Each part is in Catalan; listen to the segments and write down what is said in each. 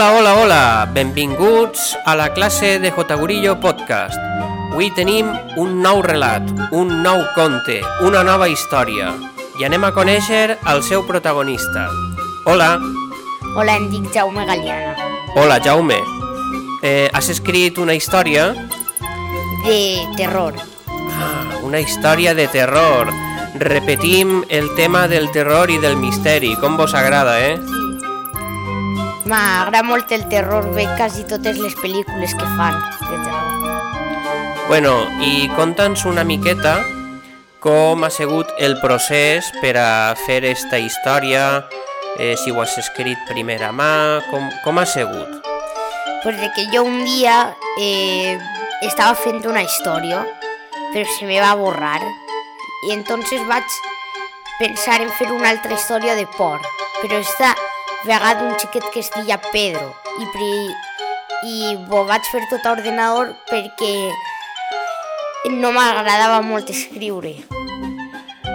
Hola, hola, hola! Benvinguts a la classe de Jotagurillo Podcast. Avui tenim un nou relat, un nou conte, una nova història. I anem a conèixer el seu protagonista. Hola, Hola, em dic Jaume Galiana, hola Jaume. Eh, has escrit una història? de terror. Ah, una història de terror. Repetim el tema del terror i del misteri. Com vos agrada, eh? M'agrada molt el terror, veig quasi totes les pel·lícules que fan de terror. Bueno, i conta'ns una miqueta com ha sigut el procés per a fer esta història, eh, si ho has escrit primer a mà, com, com ha sigut? Pues de que jo un dia eh, estava fent una història, però se me va borrar. I entonces vaig pensar en fer una altra història de por, però esta vegada un xiquet que es deia Pedro. I, pri, i ho vaig fer tot a ordenador perquè no m'agradava molt escriure.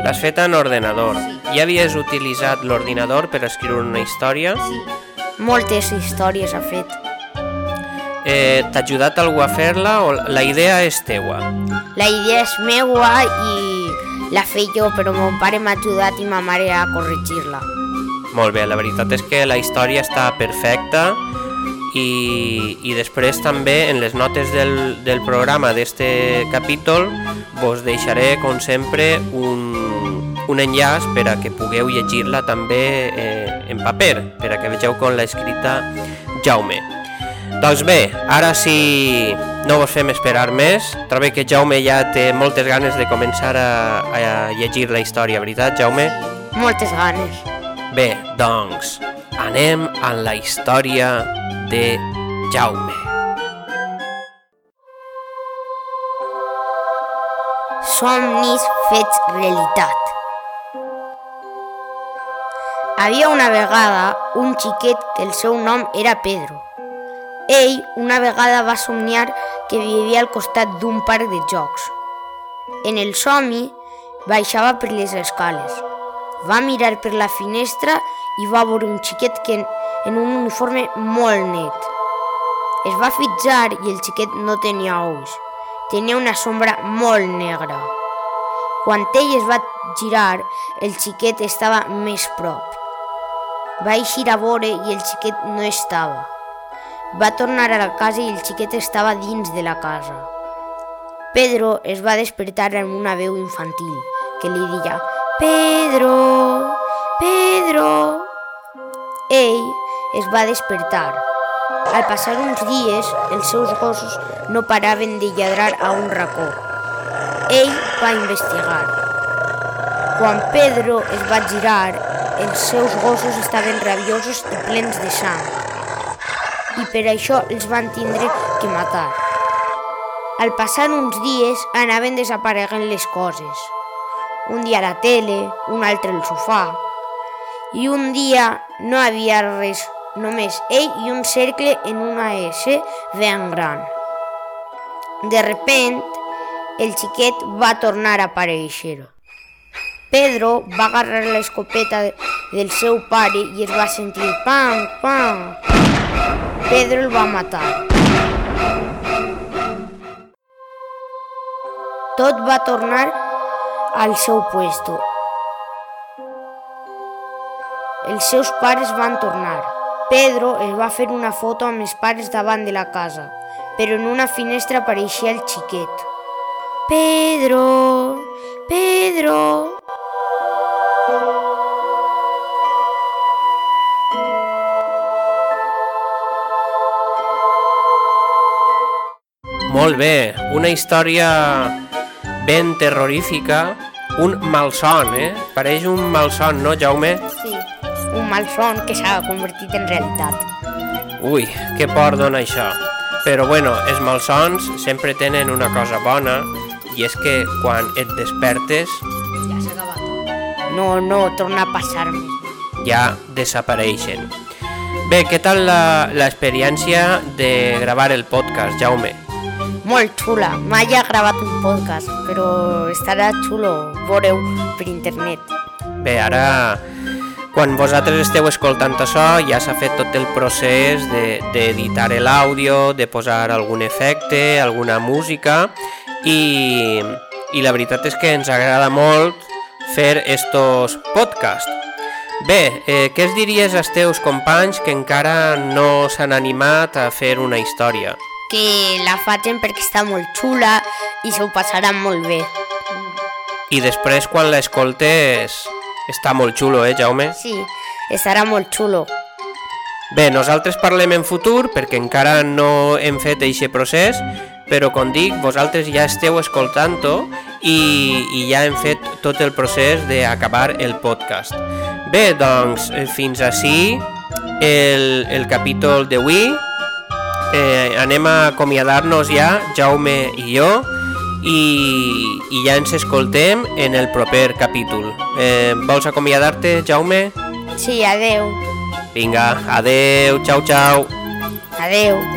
L'has fet en ordenador. Ja havies utilitzat l'ordinador per escriure una història? Sí. Moltes històries ha fet. Eh, T'ha ajudat algú a fer-la o la idea és teua? La idea és meua i la feia jo, però mon pare m'ha ajudat i ma mare a corregir-la. Molt bé, la veritat és que la història està perfecta i, i després també en les notes del, del programa d'este capítol vos deixaré, com sempre, un, un enllaç per a que pugueu llegir-la també eh, en paper, per a que vegeu com l'ha escrita Jaume. Doncs bé, ara sí no vos fem esperar més. Trobo que Jaume ja té moltes ganes de començar a, a llegir la història, veritat, Jaume? Moltes ganes. Doncs, anem a la història de Jaume. Somnis fets realitat. Havia una vegada un xiquet que el seu nom era Pedro. Ell una vegada va somniar que vivia al costat d'un parc de jocs. En el somni baixava per les escales. Va mirar per la finestra i va veure un xiquet que en, en un uniforme molt net. Es va fitxar i el xiquet no tenia ulls. Tenia una sombra molt negra. Quan ell es va girar, el xiquet estava més prop. Va eixir a veure i el xiquet no estava. Va tornar a la casa i el xiquet estava dins de la casa. Pedro es va despertar amb una veu infantil que li deia Pedro, Pedro. Ell es va despertar. Al passar uns dies, els seus gossos no paraven de lladrar a un racó. Ell va investigar. Quan Pedro es va girar, els seus gossos estaven rabiosos i plens de sang. I per això els van tindre que matar. Al passar uns dies anaven desapareguent les coses. Un dia la tele, un altre el sofà. I un dia no havia res, només ell i un cercle en una S ben gran. De repent, el xiquet va tornar a aparèixer. Pedro va agarrar l'escopeta del seu pare i es va sentir pam, pam. Pedro el va matar. Tot va tornar al seu puesto. Els seus pares van tornar. Pedro es va fer una foto amb els pares davant de la casa, però en una finestra apareixia el xiquet. Pedro, Pedro. Molt bé, una història ben terrorífica, un malson, eh? Pareix un malson, no, Jaume? Un malson que s'ha convertit en realitat. Ui, que por dona això. Però bueno, els malsons sempre tenen una cosa bona i és que quan et despertes Ja s'ha acabat. No, no, torna a passar més. ja desapareixen. Bé, què tal la- l'experiència de gravar el podcast, Jaume? Molt xula. Mai ha gravat un podcast, però estarà xulo veure per internet. Bé, ara quan vosaltres esteu escoltant això ja s'ha fet tot el procés d'editar de, l'àudio, de posar algun efecte, alguna música i, i la veritat és que ens agrada molt fer estos podcasts. Bé, eh, què es diries als teus companys que encara no s'han animat a fer una història? Que la facin perquè està molt xula i s'ho passaran molt bé. I després quan l'escoltes està molt xulo, eh, Jaume? Sí, estarà molt xulo. Bé, nosaltres parlem en futur perquè encara no hem fet aquest procés, però com dic, vosaltres ja esteu escoltant-ho i, i ja hem fet tot el procés d'acabar el podcast. Bé, doncs, eh, fins així el, el capítol d'avui. Eh, anem a acomiadar-nos ja, Jaume i jo, i, i ja ens escoltem en el proper capítol. Eh, vols acomiadar-te, Jaume? Sí, adeu. Vinga, adeu, xau, xau. Adeu.